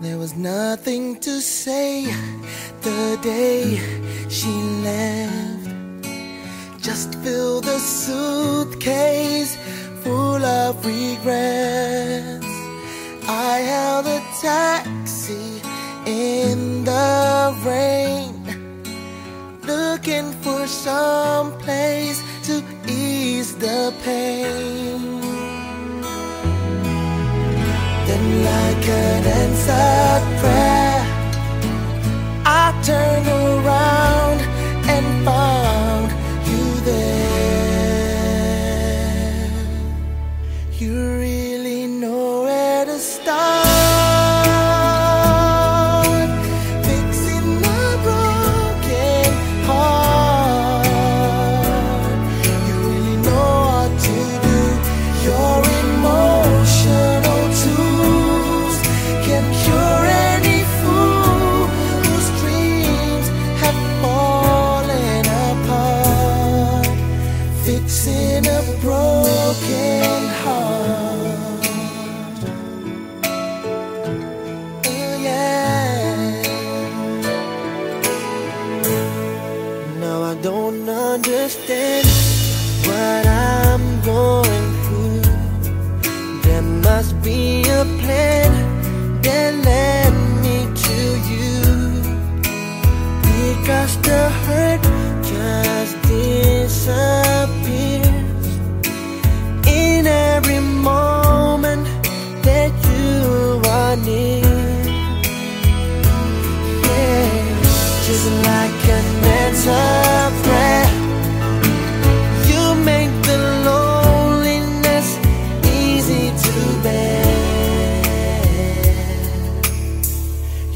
There was nothing to say the day she left. Just fill the suitcase full of regrets. I held a taxi in the rain, looking for some place to ease the pain. like an answer. broken heart. Oh yeah. Now I don't understand.